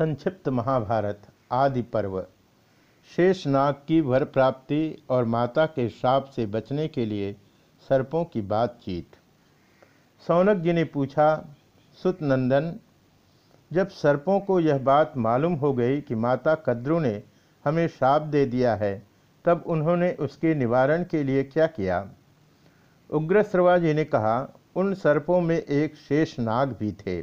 संक्षिप्त महाभारत आदि पर्व। शेष नाग की वर प्राप्ति और माता के श्राप से बचने के लिए सर्पों की बातचीत। सौनक जी ने पूछा सुत नंदन जब सर्पों को यह बात मालूम हो गई कि माता कद्रु ने हमें श्राप दे दिया है, तब उन्होंने उसके निवारण के लिए क्या किया? उग्र जी ने कहा, उन सर्पों में एक शेष नाग भी थे।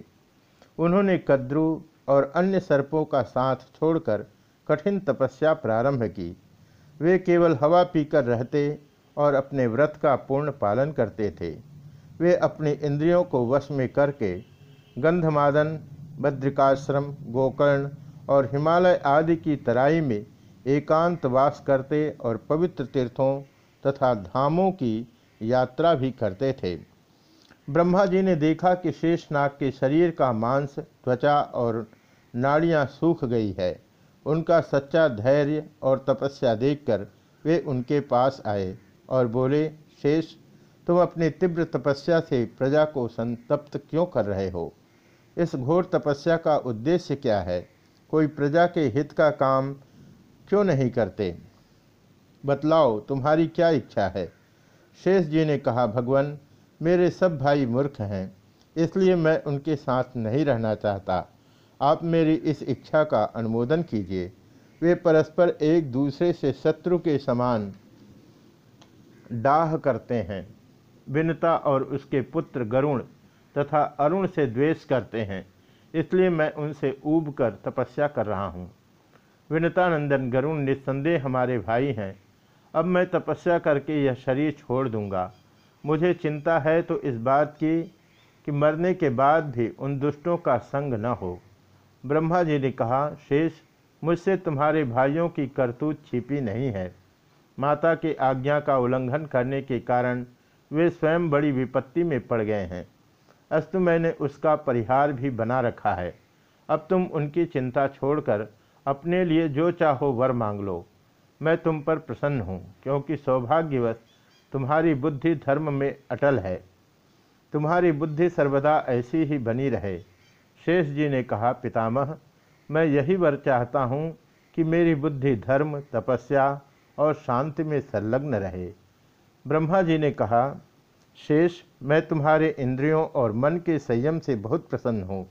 उन्होंने कद्रु और अन्य सर्पों का साथ छोड़कर कठिन तपस्या प्रारंभ की। वे केवल हवा पीकर रहते और अपने व्रत का पूर्ण पालन करते थे। वे अपनी इंद्रियों को वश में करके गंधमादन, बद्रिकाश्रम, गोकर्ण और हिमालय आदि की तराई में एकांत वास करते और पवित्र तीर्थों तथा धामों की यात्रा भी करते थे। ब्रह्मा जी ने देखा कि शेषनाग के शरीर का मांस, त्वचा और नाड़ियाँ सूख गई है। उनका सच्चा धैर्य और तपस्या देखकर वे उनके पास आए और बोले, शेष, तुम अपनी तीव्र तपस्या से प्रजा को संतप्त क्यों कर रहे हो? इस घोर तपस्या का उद्देश्य क्या है? कोई प्रजा के हित का काम क्यों नहीं करते? बतलाओ, तुम्हारी क्या इच्छा है? शेष जी ने कहा, भगवान मेरे सब भाई मूर्ख हैं, इसलिए मैं उनके साथ नहीं रहना चाहता। आप मेरी इस इच्छा का अनुमोदन कीजिए। वे परस्पर एक दूसरे से शत्रु के समान डाह करते हैं। विनता और उसके पुत्र गरुण तथा अरुण से द्वेष करते हैं, इसलिए मैं उनसे ऊब कर तपस्या कर रहा हूँ। विनतानंदन गरुण निस्संदेह हमारे भाई हैं। अब मैं तपस्या करके यह शरीर छोड़ दूँगा। मुझे चिंता है तो इस बात की कि मरने के बाद भी उन दुष्टों का संग न हो। ब्रह्मा जी ने कहा, शेष, मुझसे तुम्हारे भाइयों की करतूत छिपी नहीं है। माता के आज्ञा का उल्लंघन करने के कारण वे स्वयं बड़ी विपत्ति में पड़ गए हैं। अस्तु मैंने उसका परिहार भी बना रखा है। अब तुम उनकी चिंता छोड़कर अपने लिए जो चाहो वर मांग लो। मैं तुम पर प्रसन्न हूँ, क्योंकि सौभाग्यवश तुम्हारी बुद्धि धर्म में अटल है। तुम्हारी बुद्धि सर्वदा ऐसी ही बनी रहे। शेष जी ने कहा, पितामह, मैं यही वर चाहता हूँ कि मेरी बुद्धि धर्म, तपस्या और शांति में संलग्न रहे। ब्रह्मा जी ने कहा, शेष, मैं तुम्हारे इंद्रियों और मन के संयम से बहुत प्रसन्न हूँ।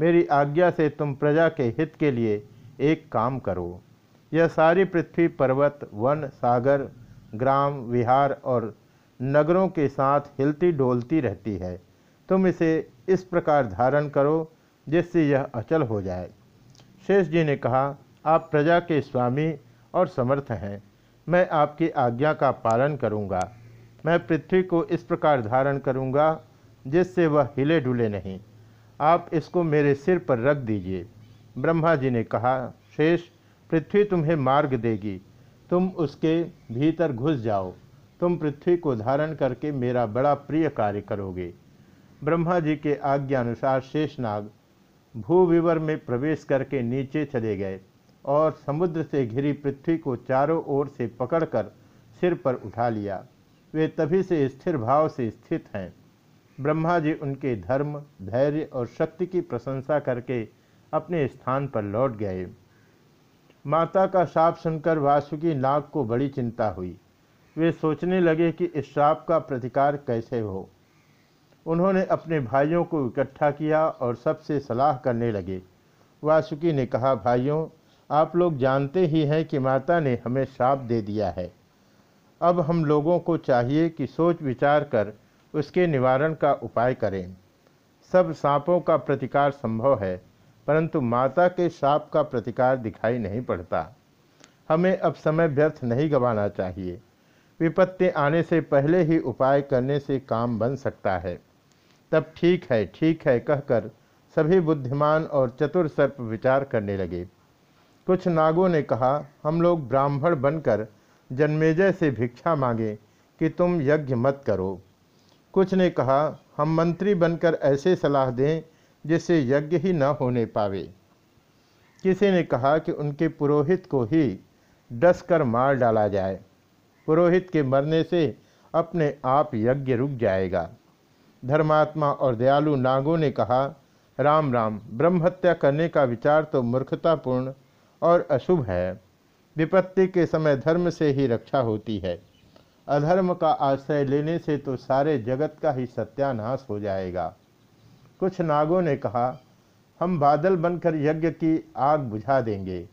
मेरी आज्ञा से तुम प्रजा के हित के लिए एक काम करो। यह सारी पृथ्वी, पर्वत, वन, सागर ग्राम, विहार और नगरों के साथ हिलती डोलती रहती है। तुम इसे इस प्रकार धारण करो जिससे यह अचल हो जाए। शेष जी ने कहा, आप प्रजा के स्वामी और समर्थ हैं। मैं आपकी आज्ञा का पालन करूँगा। मैं पृथ्वी को इस प्रकार धारण करूँगा जिससे वह हिले डुले नहीं। आप इसको मेरे सिर पर रख दीजिए। ब्रह्मा जी ने कहा, शेष, पृथ्वी तुम्हें मार्ग देगी। तुम उसके भीतर घुस जाओ। तुम पृथ्वी को धारण करके मेरा बड़ा प्रिय कार्य करोगे। ब्रह्मा जी के आज्ञा अनुसार शेषनाग भूविवर में प्रवेश करके नीचे चले गए और समुद्र से घिरी पृथ्वी को चारों ओर से पकड़कर सिर पर उठा लिया। वे तभी से स्थिर भाव से स्थित हैं। ब्रह्मा जी उनके धर्म, धैर्य और शक्ति की प्रशंसा करके अपने स्थान पर लौट गए। माता का साप सुनकर वासुकी नाग को बड़ी चिंता हुई। वे सोचने लगे कि इस श्राप का प्रतिकार कैसे हो। उन्होंने अपने भाइयों को इकट्ठा किया और सबसे सलाह करने लगे। वासुकी ने कहा, भाइयों, आप लोग जानते ही हैं कि माता ने हमें श्राप दे दिया है। अब हम लोगों को चाहिए कि सोच विचार कर उसके निवारण का उपाय करें। सब सांपों का प्रतिकार संभव है। परंतु माता के साप का प्रतिकार दिखाई नहीं पड़ता। हमें अब समय व्यर्थ नहीं गंवाना चाहिए। विपत्ति आने से पहले ही उपाय करने से काम बन सकता है। तब ठीक है ठीक है कहकर सभी बुद्धिमान और चतुर सर्प विचार करने लगे। कुछ नागों ने कहा, हम लोग ब्राह्मण बनकर जन्मेजय से भिक्षा मांगे कि तुम यज्ञ मत करो। कुछ ने कहा, हम मंत्री बनकर ऐसे सलाह दें जिससे यज्ञ ही न होने पावे। किसी ने कहा कि उनके पुरोहित को ही डस कर मार डाला जाए। पुरोहित के मरने से अपने आप यज्ञ रुक जाएगा। धर्मात्मा और दयालु नागों ने कहा, राम राम, ब्रह्म हत्या करने का विचार तो मूर्खतापूर्ण और अशुभ है। विपत्ति के समय धर्म से ही रक्षा होती है। अधर्म का आश्रय लेने से तो सारे जगत का ही सत्यानाश हो जाएगा। कुछ नागों ने कहा, हम बादल बनकर यज्ञ की आग बुझा देंगे।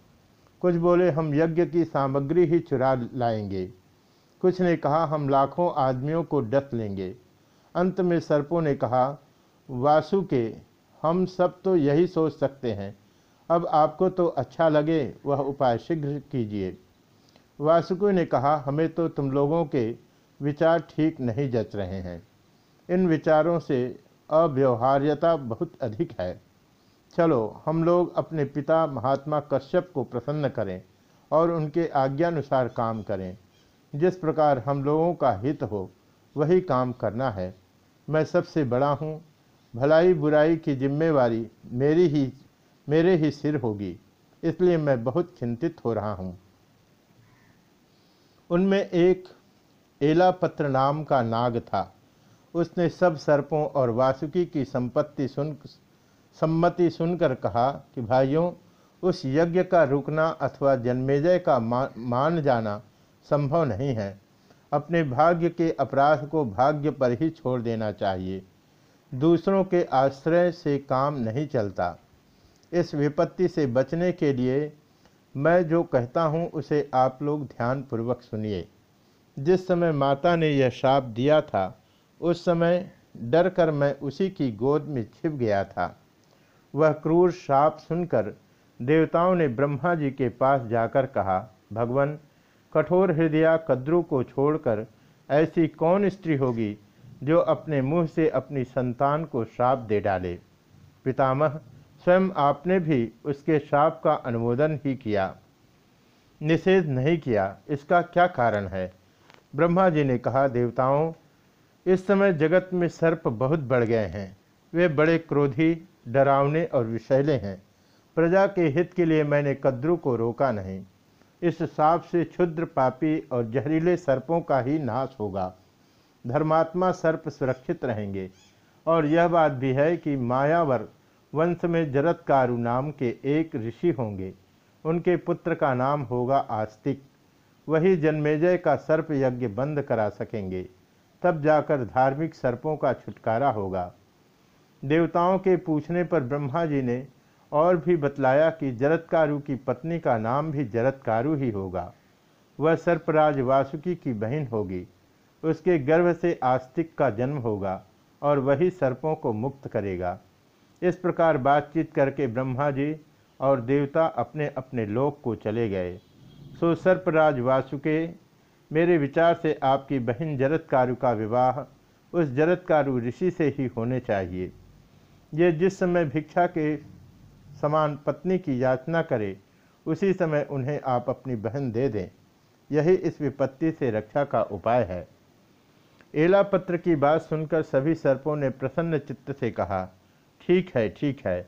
कुछ बोले, हम यज्ञ की सामग्री ही चुरा लाएँगे। कुछ ने कहा, हम लाखों आदमियों को डस लेंगे। अंत में सर्पों ने कहा, वासु के, हम सब तो यही सोच सकते हैं। अब आपको तो अच्छा लगे, वह उपाय शीघ्र कीजिए। वासुकु ने कहा, हमें तो तुम लोगों के विचार ठीक नहीं जच रहे हैं। इन विचारों से अव्यवहार्यता बहुत अधिक है। चलो, हम लोग अपने पिता महात्मा कश्यप को प्रसन्न करें और उनके आज्ञानुसार काम करें। जिस प्रकार हम लोगों का हित हो, वही काम करना है। मैं सबसे बड़ा हूँ। भलाई बुराई की जिम्मेवारी मेरी ही, मेरे ही सिर होगी। इसलिए मैं बहुत चिंतित हो रहा हूँ। उनमें एक एलापत्र नाम का नाग था। उसने सब सर्पों और वासुकी की संपत्ति सुन, सम्मति सुनकर कहा कि भाइयों, उस यज्ञ का रुकना अथवा जन्मेजय का मान जाना संभव नहीं है। अपने भाग्य के अपराध को भाग्य पर ही छोड़ देना चाहिए। दूसरों के आश्रय से काम नहीं चलता। इस विपत्ति से बचने के लिए मैं जो कहता हूँ, उसे आप लोग ध्यानपूर्वक सुनिए। जिस समय माता ने यह श्राप दिया था उस समय डर कर मैं उसी की गोद में छिप गया था। वह क्रूर शाप सुनकर देवताओं ने ब्रह्मा जी के पास जाकर कहा, भगवान, कठोर हृदया कद्रू को छोड़कर ऐसी कौन स्त्री होगी जो अपने मुँह से अपनी संतान को श्राप दे डाले? पितामह, स्वयं आपने भी उसके श्राप का अनुमोदन ही किया। निषेध नहीं किया, इसका क्या कारण है? ब्रह्मा जी ने कहा, देवताओं इस समय जगत में सर्प बहुत बढ़ गए हैं। वे बड़े क्रोधी, डरावने और विषैले हैं। प्रजा के हित के लिए मैंने कद्रू को रोका नहीं। इस साप से क्षुद्र पापी और जहरीले सर्पों का ही नाश होगा। धर्मात्मा सर्प सुरक्षित रहेंगे। और यह बात भी है कि मायावर वंश में जरतकारु नाम के एक ऋषि होंगे। उनके पुत्र का नाम होगा आस्तिक। वही जन्मेजय का सर्प यज्ञ बंद करा सकेंगे। तब जाकर धार्मिक सर्पों का छुटकारा होगा। देवताओं के पूछने पर ब्रह्मा जी ने और भी बतलाया कि जरतकारु की पत्नी का नाम भी जरतकारु ही होगा। वह सर्पराज वासुकी की बहन होगी। उसके गर्भ से आस्तिक का जन्म होगा और वही सर्पों को मुक्त करेगा। इस प्रकार बातचीत करके ब्रह्मा जी और देवता अपने अपने लोक को चले गए। सो सर्पराज वासुके मेरे विचार से आपकी बहन जरतकारु का विवाह उस जरतकारु ऋषि से ही होने चाहिए। ये जिस समय भिक्षा के समान पत्नी की याचना करे, उसी समय उन्हें आप अपनी बहन दे दें। यही इस विपत्ति से रक्षा का उपाय है। एला पत्र की बात सुनकर सभी सर्पों ने प्रसन्न चित्त से कहा, ठीक है ठीक है।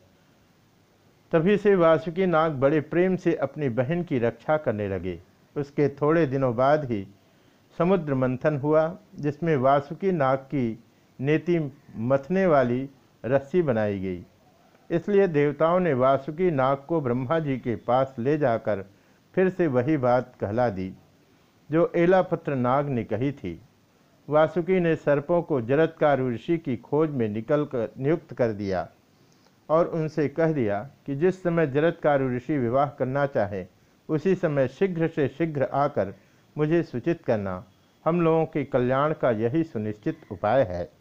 तभी से वासुकी नाग बड़े प्रेम से अपनी बहन की रक्षा करने लगे। उसके थोड़े दिनों बाद ही समुद्र मंथन हुआ, जिसमें वासुकी नाग की नेति मथने वाली रस्सी बनाई गई। इसलिए देवताओं ने वासुकी नाग को ब्रह्मा जी के पास ले जाकर फिर से वही बात कहला दी, जो एलापत्र नाग ने कही थी। वासुकी ने सर्पों को जरत्कार ऋषि की खोज में निकल कर नियुक्त कर दिया और उनसे कह दिया कि जिस समय जरत्कार ऋषि विवाह करना चाहे, उसी समय शीघ्र से शीघ्र आकर मुझे सूचित करना हम लोगों के कल्याण का यही सुनिश्चित उपाय है।